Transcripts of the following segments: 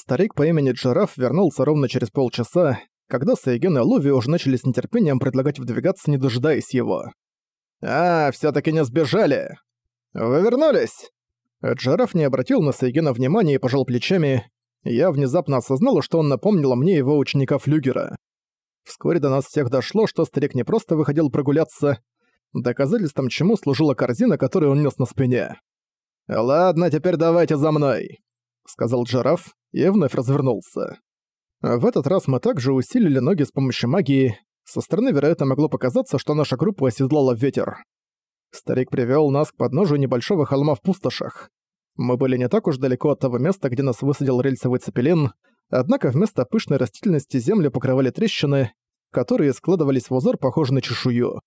Старик по имени Джараф вернулся ровно через полчаса, когда Сайген и Луви уже начали с нетерпением предлагать выдвигаться, не дожидаясь его. «А, все таки не сбежали! Вы вернулись!» Джараф не обратил на Сайгена внимания и пожал плечами. Я внезапно осознала, что он напомнил мне его ученика Флюгера. Вскоре до нас всех дошло, что старик не просто выходил прогуляться, доказательством чему служила корзина, которую он нес на спине. «Ладно, теперь давайте за мной», — сказал Джараф и вновь развернулся. В этот раз мы также усилили ноги с помощью магии. Со стороны, вероятно, могло показаться, что наша группа оседлала ветер. Старик привёл нас к подножию небольшого холма в пустошах. Мы были не так уж далеко от того места, где нас высадил рельсовый цепелин, однако вместо пышной растительности землю покрывали трещины, которые складывались в узор, похожий на чешую.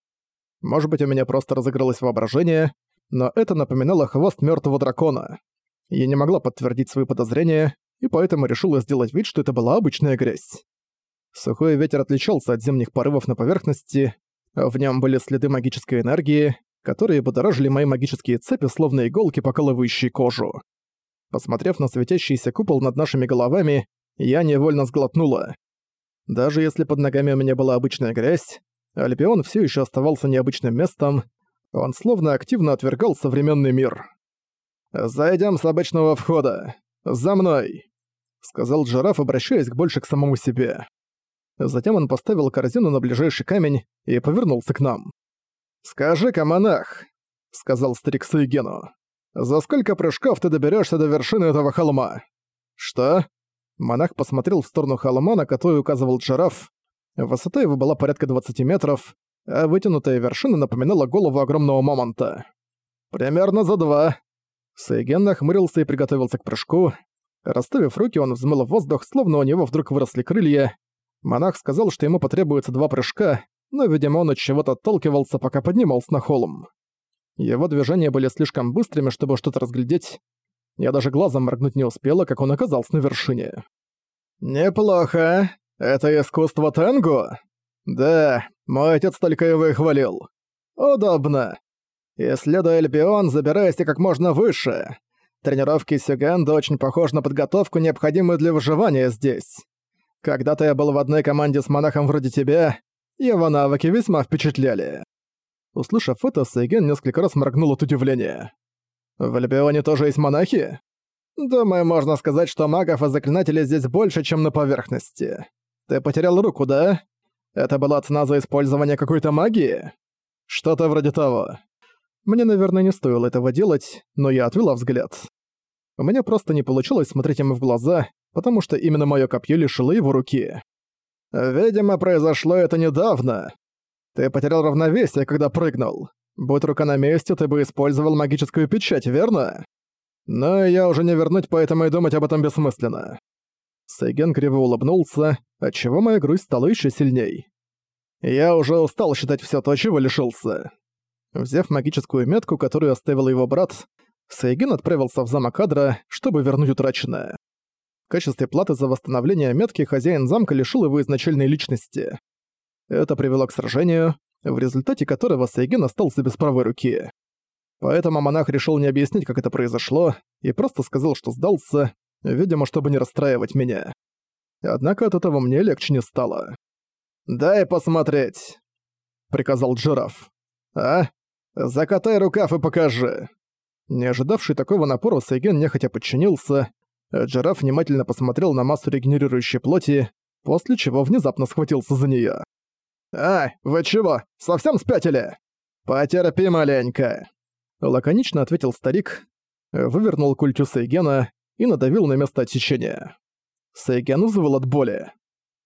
Может быть, у меня просто разыгралось воображение, но это напоминало хвост мёртвого дракона. Я не могла подтвердить свои подозрения, и поэтому решила сделать вид, что это была обычная грязь. Сухой ветер отличался от зимних порывов на поверхности, в нем были следы магической энергии, которые будоражили мои магические цепи, словно иголки, покалывающие кожу. Посмотрев на светящийся купол над нашими головами, я невольно сглотнула. Даже если под ногами у меня была обычная грязь, Альбион все еще оставался необычным местом, он словно активно отвергал современный мир. «Зайдем с обычного входа. За мной!» — сказал Джараф, обращаясь больше к самому себе. Затем он поставил корзину на ближайший камень и повернулся к нам. «Скажи-ка, монах», — сказал старик Суигену, — «за сколько прыжков ты доберешься до вершины этого холма?» «Что?» Монах посмотрел в сторону холма, на который указывал Джараф. Высота его была порядка 20 метров, а вытянутая вершина напоминала голову огромного мамонта. «Примерно за два». Сейген нахмурился и приготовился к прыжку. Расставив руки, он взмыл в воздух, словно у него вдруг выросли крылья. Монах сказал, что ему потребуется два прыжка, но, видимо, он от чего-то отталкивался, пока поднимался на холм. Его движения были слишком быстрыми, чтобы что-то разглядеть. Я даже глазом моргнуть не успела, как он оказался на вершине. «Неплохо. Это искусство тенго?» «Да, мой отец только его и хвалил. Удобно. Исследуй Альбион, забирайся как можно выше. Тренировки Сюгенда очень похожи на подготовку, необходимую для выживания здесь. Когда-то я был в одной команде с монахом вроде тебя, его навыки весьма впечатляли». Услышав это, Сейген несколько раз моргнул от удивления. «В Альбионе тоже есть монахи?» «Думаю, можно сказать, что магов и заклинателей здесь больше, чем на поверхности. Ты потерял руку, да? Это была цена за использование какой-то магии? Что-то вроде того. Мне, наверное, не стоило этого делать, но я отвела взгляд. У меня просто не получилось смотреть ему в глаза, потому что именно моё копье лишило его руки. «Видимо, произошло это недавно. Ты потерял равновесие, когда прыгнул. Будь рука на месте, ты бы использовал магическую печать, верно? Но я уже не вернуть, поэтому и думать об этом бессмысленно. Сейген криво улыбнулся, отчего моя грусть стала еще сильней. Я уже устал считать все то, чего лишился. Взяв магическую метку, которую оставил его брат, Сейген отправился в замок Адра, чтобы вернуть утраченное. В качестве платы за восстановление метки хозяин замка лишил его изначальной личности. Это привело к сражению, в результате которого Сейген остался без правой руки. Поэтому монах решил не объяснить, как это произошло, и просто сказал, что сдался, видимо, чтобы не расстраивать меня. Однако от этого мне легче не стало. «Дай посмотреть», — приказал Джираф. «А? Закатай рукав и покажи». Не ожидавший такого напора, Сейген нехотя подчинился. Джираф внимательно посмотрел на массу регенерирующей плоти, после чего внезапно схватился за неё. «Ай, вы чего, совсем спятили? Потерпи маленько!» Лаконично ответил старик, вывернул культю Сейгена и надавил на место отсечения. Сейген узвал от боли.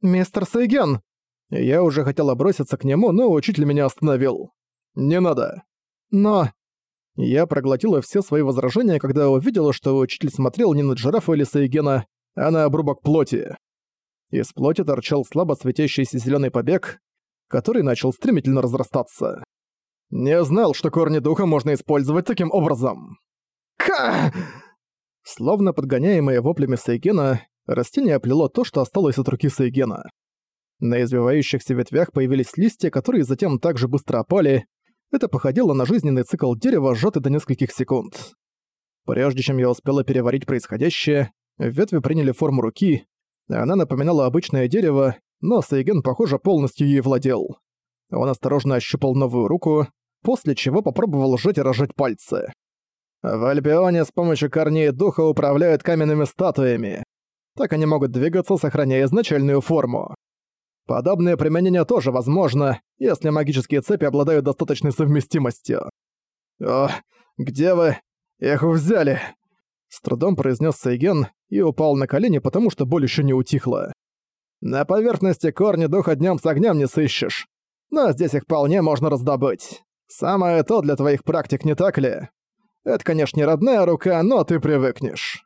«Мистер Сейген!» Я уже хотела броситься к нему, но учитель меня остановил. «Не надо». «Но...» Я проглотила все свои возражения, когда увидела, что учитель смотрел не на жирафа или Сейгена, а на обрубок плоти. Из плоти торчал слабо светящийся зеленый побег, который начал стремительно разрастаться. Не знал, что корни духа можно использовать таким образом. Ка! Словно подгоняемое воплями Сейгена, растение оплело то, что осталось от руки Сейгена. На извивающихся ветвях появились листья, которые затем также быстро опали. Это походило на жизненный цикл дерева, сжатый до нескольких секунд. Прежде чем я успела переварить происходящее, Ветви приняли форму руки, она напоминала обычное дерево, но Сейген, похоже, полностью ей владел. Он осторожно ощупал новую руку, после чего попробовал сжать и разжать пальцы. В Альбионе с помощью корней духа управляют каменными статуями. Так они могут двигаться, сохраняя изначальную форму. Подобное применение тоже возможно, если магические цепи обладают достаточной совместимостью. «О, где вы? Их взяли!» С трудом произнес Сейген и упал на колени, потому что боль еще не утихла. «На поверхности корни духа днем с огнем не сыщешь, но здесь их вполне можно раздобыть. Самое то для твоих практик, не так ли? Это, конечно, не родная рука, но ты привыкнешь».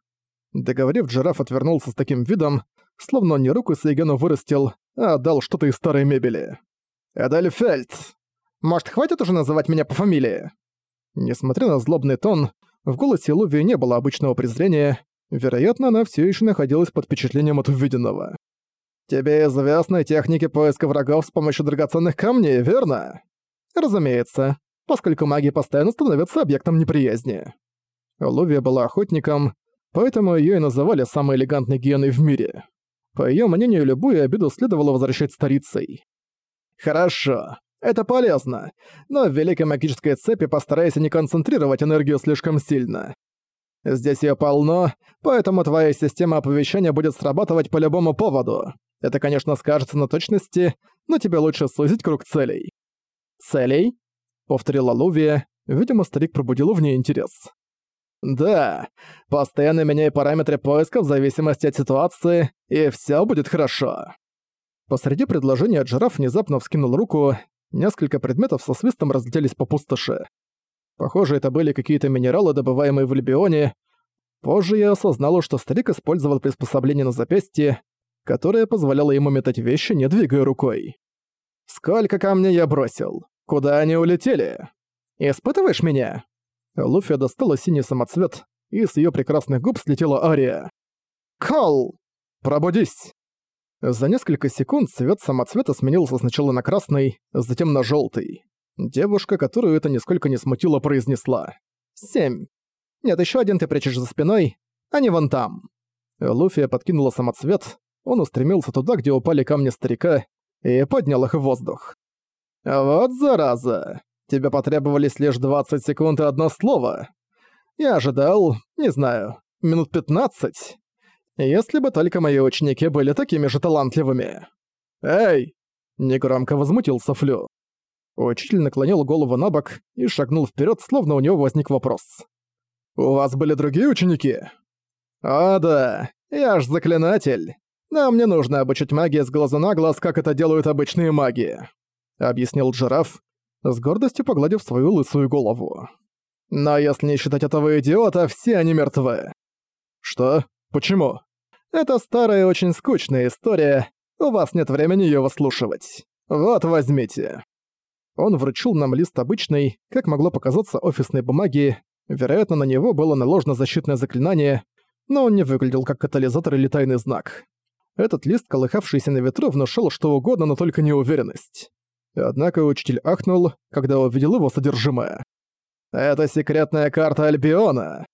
Договорив, жираф отвернулся с таким видом, словно он не руку Сейгену вырастил, а отдал что-то из старой мебели. «Эдельфельд! Может, хватит уже называть меня по фамилии?» Несмотря на злобный тон, в голосе Луви не было обычного презрения, вероятно, она все еще находилась под впечатлением от увиденного. «Тебе известны техники поиска врагов с помощью драгоценных камней, верно?» «Разумеется, поскольку маги постоянно становятся объектом неприязни». Лувия была охотником, поэтому ее и называли самой элегантной гиеной в мире. По ее мнению, любую обиду следовало возвращать старицей. «Хорошо. Это полезно, но в Великой Магической Цепи постарайся не концентрировать энергию слишком сильно. Здесь её полно, поэтому твоя система оповещения будет срабатывать по любому поводу. Это, конечно, скажется на точности, но тебе лучше сузить круг целей. «Целей?» — повторила Лувия. Видимо, старик пробудил в ней интерес. «Да, постоянно меняй параметры поиска в зависимости от ситуации, и всё будет хорошо». Посреди предложения Джираф внезапно вскинул руку, Несколько предметов со свистом разлетелись по пустоши. Похоже, это были какие-то минералы, добываемые в Альбионе. Позже я осознала, что старик использовал приспособление на запястье, которое позволяло ему метать вещи, не двигая рукой. «Сколько камней я бросил? Куда они улетели? Испытываешь меня?» Луфия достала синий самоцвет, и с ее прекрасных губ слетела Ария. «Кол! Пробудись!» За несколько секунд цвет самоцвета сменился сначала на красный, затем на желтый. Девушка, которую это нисколько не смутило, произнесла. «Семь. Нет, еще один ты прячешь за спиной, а не вон там». Луфия подкинула самоцвет, он устремился туда, где упали камни старика, и поднял их в воздух. «Вот зараза! Тебе потребовались лишь 20 секунд и одно слово. Я ожидал, не знаю, минут 15. Если бы только мои ученики были такими же талантливыми. «Эй!» – негромко возмутился Флю. Учитель наклонил голову на бок и шагнул вперед, словно у него возник вопрос. «У вас были другие ученики?» «О да, я ж заклинатель. Нам не нужно обучить магии с глаза на глаз, как это делают обычные маги», — объяснил Джираф, с гордостью погладив свою лысую голову. «Но если не считать этого идиота, все они мертвы». «Что? Почему?» Это старая очень скучная история, у вас нет времени её выслушивать. Вот возьмите». Он вручил нам лист обычной, как могло показаться, офисной бумаги. Вероятно, на него было наложено защитное заклинание, но он не выглядел как катализатор или тайный знак. Этот лист, колыхавшийся на ветру, внушал что угодно, но только неуверенность. Однако учитель ахнул, когда увидел его содержимое. «Это секретная карта Альбиона!»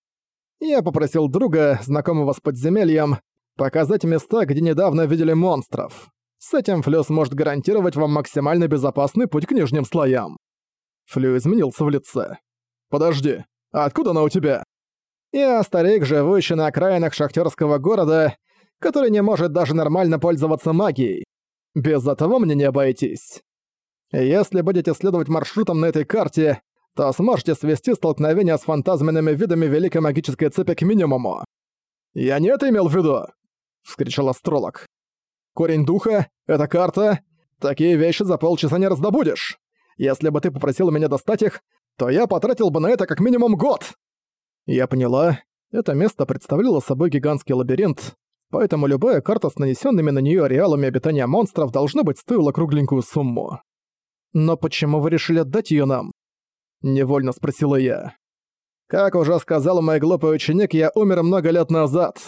Я попросил друга, знакомого с подземельем, Показать места, где недавно видели монстров. С этим Флю сможет гарантировать вам максимально безопасный путь к нижним слоям. Флю изменился в лице. «Подожди, а откуда она у тебя?» «Я старик, живущий на окраинах шахтерского города, который не может даже нормально пользоваться магией. Без этого мне не обойтись. Если будете следовать маршрутам на этой карте, то сможете свести столкновение с фантазменными видами Великой Магической Цепи к минимуму. Я не это имел в виду вскричал астролог. «Корень духа? Это карта? Такие вещи за полчаса не раздобудешь. Если бы ты попросил меня достать их, то я потратил бы на это как минимум год!» Я поняла. Это место представляло собой гигантский лабиринт, поэтому любая карта с нанесенными на нее ареалами обитания монстров должна быть стоила кругленькую сумму. «Но почему вы решили отдать ее нам?» Невольно спросила я. «Как уже сказал мой глупый ученик, я умер много лет назад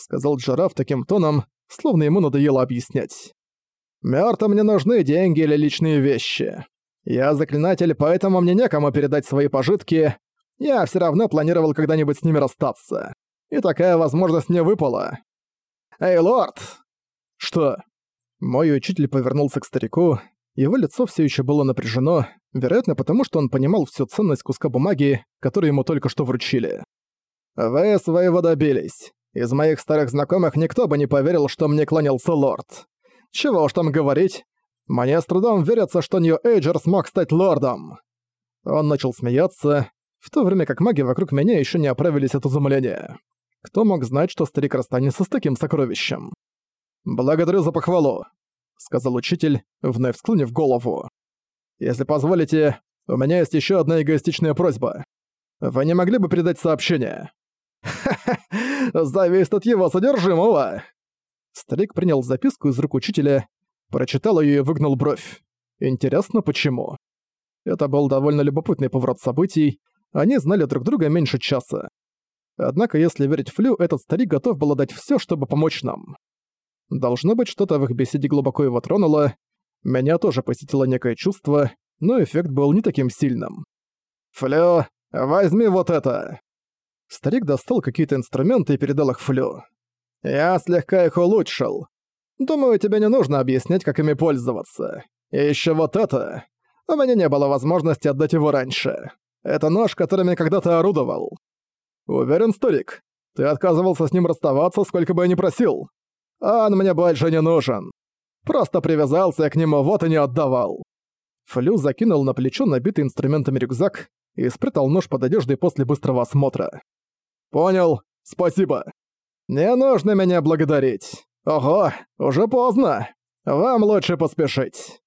сказал Джараф таким тоном, словно ему надоело объяснять. «Мёртвым не нужны деньги или личные вещи. Я заклинатель, поэтому мне некому передать свои пожитки. Я все равно планировал когда-нибудь с ними расстаться. И такая возможность мне выпала. «Эй, лорд!» «Что?» Мой учитель повернулся к старику. Его лицо все еще было напряжено, вероятно, потому что он понимал всю ценность куска бумаги, который ему только что вручили. «Вы своего добились. Из моих старых знакомых никто бы не поверил, что мне клонился лорд. Чего уж там говорить, мне с трудом верится, что Нью-Эйджер смог стать лордом». Он начал смеяться, в то время как маги вокруг меня еще не оправились от изумления. Кто мог знать, что старик расстанется с таким сокровищем? «Благодарю за похвалу», — сказал учитель, вновь склонив голову. «Если позволите, у меня есть еще одна эгоистичная просьба. Вы не могли бы передать сообщение?» «Ха-ха, зависит от его содержимого!» Старик принял записку из рук учителя, прочитал ее и выгнал бровь. Интересно, почему? Это был довольно любопытный поворот событий, они знали друг друга меньше часа. Однако, если верить Флю, этот старик готов был дать все, чтобы помочь нам. Должно быть, что-то в их беседе глубоко его тронуло. Меня тоже посетило некое чувство, но эффект был не таким сильным. «Флю, возьми вот это!» Старик достал какие-то инструменты и передал их Флю. «Я слегка их улучшил. Думаю, тебе не нужно объяснять, как ими пользоваться. И ещё вот это. У меня не было возможности отдать его раньше. Это нож, которым я когда-то орудовал. Уверен, старик, ты отказывался с ним расставаться, сколько бы я ни просил. Он мне больше не нужен. Просто привязался я к нему, вот и не отдавал». Флю закинул на плечо набитый инструментами рюкзак и спрятал нож под одеждой после быстрого осмотра. «Понял, спасибо. Не нужно меня благодарить. Ого, уже поздно. Вам лучше поспешить».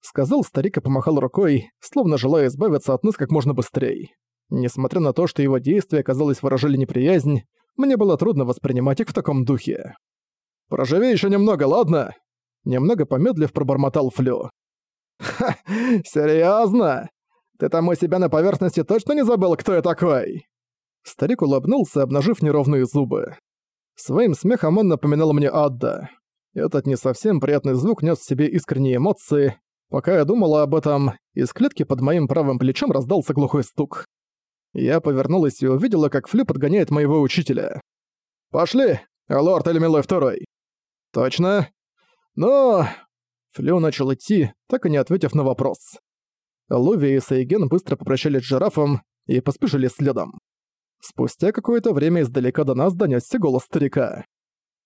Сказал старик и помахал рукой, словно желая избавиться от нас как можно быстрее. Несмотря на то, что его действия, казалось, выражали неприязнь, мне было трудно воспринимать их в таком духе. Проживи еще немного, ладно?» Немного помедлив пробормотал Флю. «Ха, серьезно? Ты там у себя на поверхности точно не забыл, кто я такой?» Старик улыбнулся, обнажив неровные зубы. Своим смехом он напоминал мне Адда. Этот не совсем приятный звук нес в себе искренние эмоции. Пока я думала об этом, из клетки под моим правым плечом раздался глухой стук. Я повернулась и увидела, как Флю подгоняет моего учителя. «Пошли, лорд Эльмилой Второй!» «Точно?» «Ну...» Флю начал идти, так и не ответив на вопрос. Луви и Сейген быстро попрощались с жирафом и поспешили следом. Спустя какое-то время издалека до нас донёсся голос старика.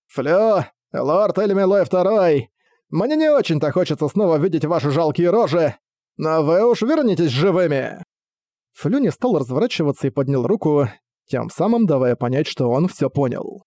«Флю, лорд Эльмилой Второй, мне не очень-то хочется снова видеть ваши жалкие рожи, но вы уж вернитесь живыми!» Флю не стал разворачиваться и поднял руку, тем самым давая понять, что он всё понял.